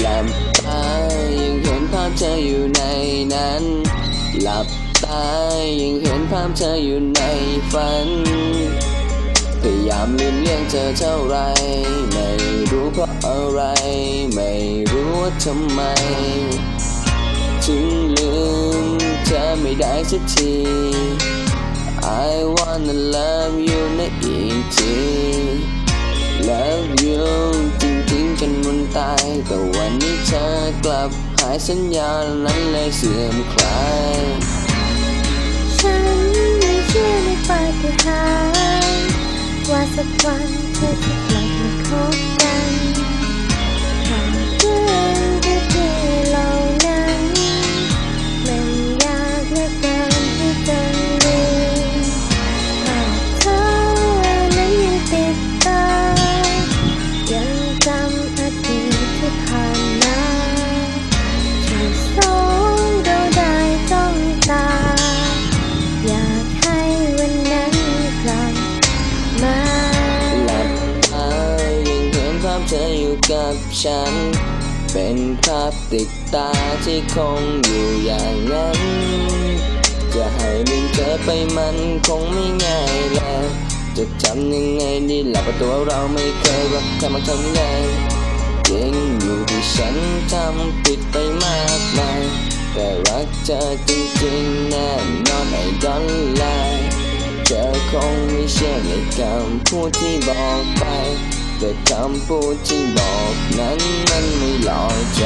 หลับตายังเห็นภาพเธออยู่ในนั้น หลับตายังเห็นภาพเธออยู่ในฝัน พยายามลืมเลี่ยงเธอเท่าไร ไม่รู้เพราะอะไร ไม่รู้ว่าทำไม ถึงลืมเธอไม่ได้สักที I wanna love you นะอีกที Love you แต่วันนี้เธอกลับหายสัญญาณนั้นเลยเสื่อมคลาย ฉันไม่เชื่อในปาฏิหาริย์ว่าสักวันเธอจะกลับมาคบกัน กับฉัน เป็นภาพติดตาที่คงอยู่อย่างนั้น จะให้ลืมเธอไปมันคงไม่ง่ายแล้วจะทำยังไงดีหลับว่าตัวเราไม่เคยรักใครมาทำไงจริงอยู่ที่ฉันทำผิดไปมากมายแต่รักเธอจริงๆแน่นอนไอ้ดอนลน์เธอคงไม่เชื่อในคำพูดที่บอกไป แต่คำพูดที่บอกนั้นมันไม่หลอกใจ